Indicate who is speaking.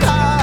Speaker 1: car.